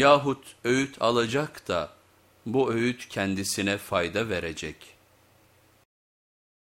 Yahut öğüt alacak da bu öğüt kendisine fayda verecek.''